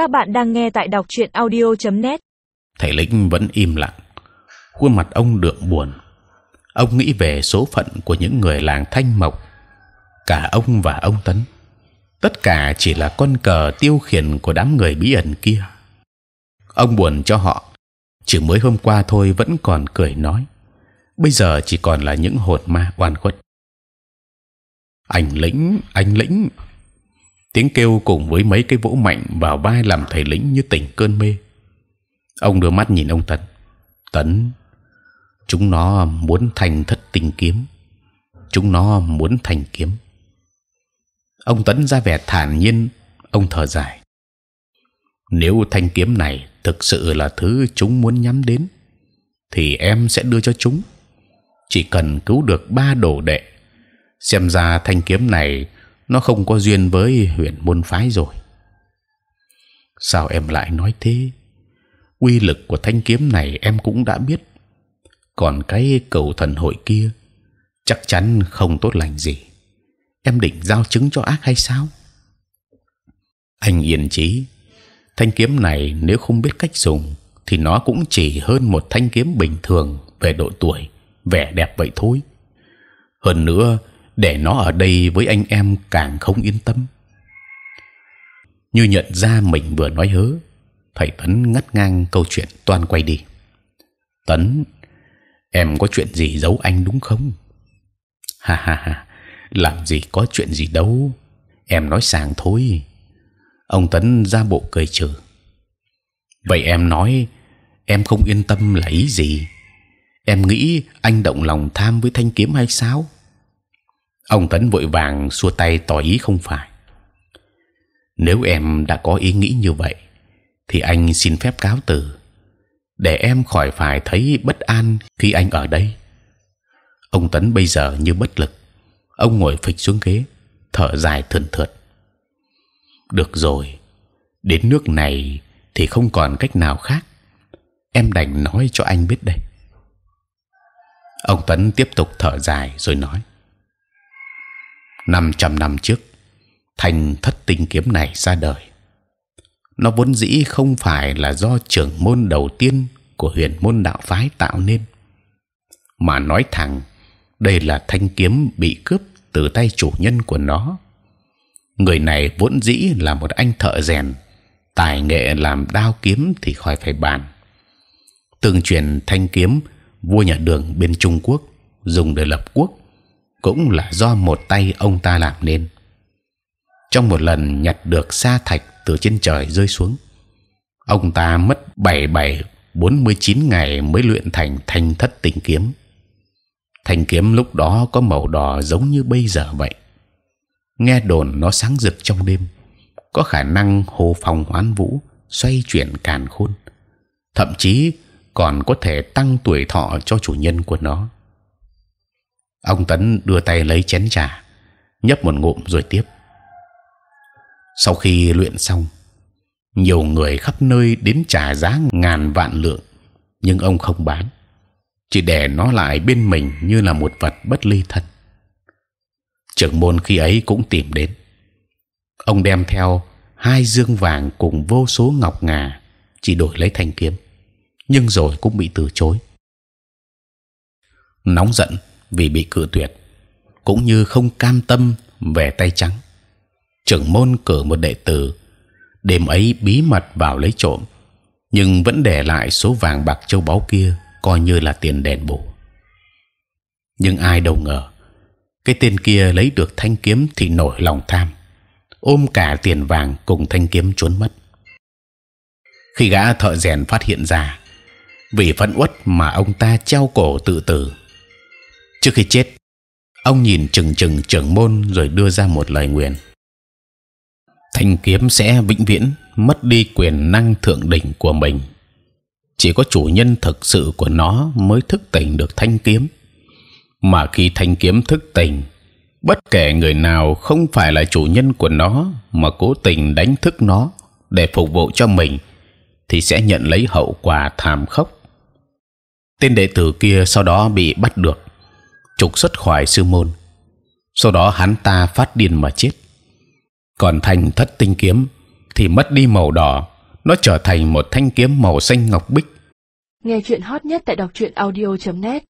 Các bạn đang nghe tại đọc truyện audio.net. Thầy lĩnh vẫn im lặng, khuôn mặt ông đượm buồn. Ông nghĩ về số phận của những người làng Thanh Mộc, cả ông và ông Tấn, tất cả chỉ là con cờ tiêu khiển của đám người bí ẩn kia. Ông buồn cho họ, chỉ mới hôm qua thôi vẫn còn cười nói, bây giờ chỉ còn là những hồn ma oan khuất. Anh lĩnh, anh lĩnh, tiếng kêu cùng với mấy cái vỗ mạnh vào vai làm thầy lĩnh như tỉnh cơn mê. Ông đưa mắt nhìn ông Tấn. Tấn, chúng nó muốn thành thất tình kiếm, chúng nó muốn thành kiếm. Ông Tấn ra vẻ thản nhiên, ông thở dài. Nếu thanh kiếm này thực sự là thứ chúng muốn nhắm đến, thì em sẽ đưa cho chúng. Chỉ cần cứu được ba đồ đệ, xem ra thanh kiếm này nó không có duyên với huyện môn phái rồi. Sao em lại nói thế? Quy lực của thanh kiếm này em cũng đã biết. Còn cái cầu thần hội kia chắc chắn không tốt lành gì. Em định giao chứng cho ác hay sao? Anh yên chí, thanh kiếm này nếu không biết cách dùng thì nó cũng chỉ hơn một thanh kiếm bình thường về độ tuổi, vẻ đẹp vậy thôi. Hơn nữa để nó ở đây với anh em càng không yên tâm. Như nhận ra mình vừa nói hớ, thầy tấn ngắt ngang câu chuyện toàn quay đi. Tấn, em có chuyện gì giấu anh đúng không? Ha ha ha, làm gì có chuyện gì đâu, em nói sàng thôi. Ông tấn ra bộ cười trừ. Vậy em nói em không yên tâm là ý gì? Em nghĩ anh động lòng tham với thanh kiếm hay sao? Ông tấn vội vàng xua tay tỏ ý không phải. Nếu em đã có ý nghĩ như vậy, thì anh xin phép cáo từ. Để em khỏi phải thấy bất an khi anh ở đây. Ông tấn bây giờ như bất lực. Ông ngồi phịch xuống ghế, thở dài thườn thượt. Được rồi, đến nước này thì không còn cách nào khác. Em đành nói cho anh biết đây. Ông tấn tiếp tục thở dài rồi nói. 500 năm trước, thành thất tinh kiếm này ra đời. Nó vốn dĩ không phải là do trưởng môn đầu tiên của huyền môn đạo phái tạo nên, mà nói thẳng, đây là thanh kiếm bị cướp từ tay chủ nhân của nó. Người này vốn dĩ là một anh thợ rèn, tài nghệ làm đao kiếm thì khỏi phải bàn. Tương truyền thanh kiếm vua nhà đường bên Trung Quốc dùng để lập quốc cũng là do một tay ông ta làm nên. Trong một lần nhặt được sa thạch từ trên trời rơi xuống, ông ta mất bảy bảy bốn mươi chín ngày mới luyện thành thanh thất tình kiếm. Thanh kiếm lúc đó có màu đỏ giống như bây giờ vậy. Nghe đồn nó sáng rực trong đêm, có khả năng hồ phòng hoán vũ, xoay chuyển càn khôn, thậm chí còn có thể tăng tuổi thọ cho chủ nhân của nó ông tấn đưa tay lấy chén trà, nhấp một ngụm rồi tiếp. Sau khi luyện xong, nhiều người khắp nơi đến trả giá ngàn vạn lượng, nhưng ông không bán. Chỉ để nó lại bên mình như là một vật bất ly thân. Trưởng môn khi ấy cũng tìm đến. Ông đem theo hai dương vàng cùng vô số ngọc ngà, chỉ đổi lấy thanh kiếm, nhưng rồi cũng bị từ chối. Nóng giận vì bị cự tuyệt, cũng như không cam tâm về tay trắng. trưởng môn cử một đệ tử đêm ấy bí mật vào lấy trộm, nhưng vẫn để lại số vàng bạc châu báu kia coi như là tiền đền bù. nhưng ai đâu ngờ cái tên kia lấy được thanh kiếm thì nổi lòng tham, ôm cả tiền vàng cùng thanh kiếm trốn mất. Khi gã thợ rèn phát hiện ra, vì phẫn uất mà ông ta treo cổ tự tử trước khi chết, ông nhìn chừng chừng trưởng môn rồi đưa ra một lời nguyện. Thanh kiếm sẽ vĩnh viễn mất đi quyền năng thượng đỉnh của mình. Chỉ có chủ nhân thực sự của nó mới thức tỉnh được thanh kiếm. Mà khi thanh kiếm thức tỉnh, bất kể người nào không phải là chủ nhân của nó mà cố tình đánh thức nó để phục vụ cho mình, thì sẽ nhận lấy hậu quả thảm khốc. Tên đệ tử kia sau đó bị bắt được trục xuất khỏi sư môn. Sau đó hắn ta phát điên mà chết. Còn thành thất tinh kiếm thì mất đi màu đỏ, nó trở thành một thanh kiếm màu xanh ngọc bích. Nghe chuyện hot nhất tại đọc truyện audio.net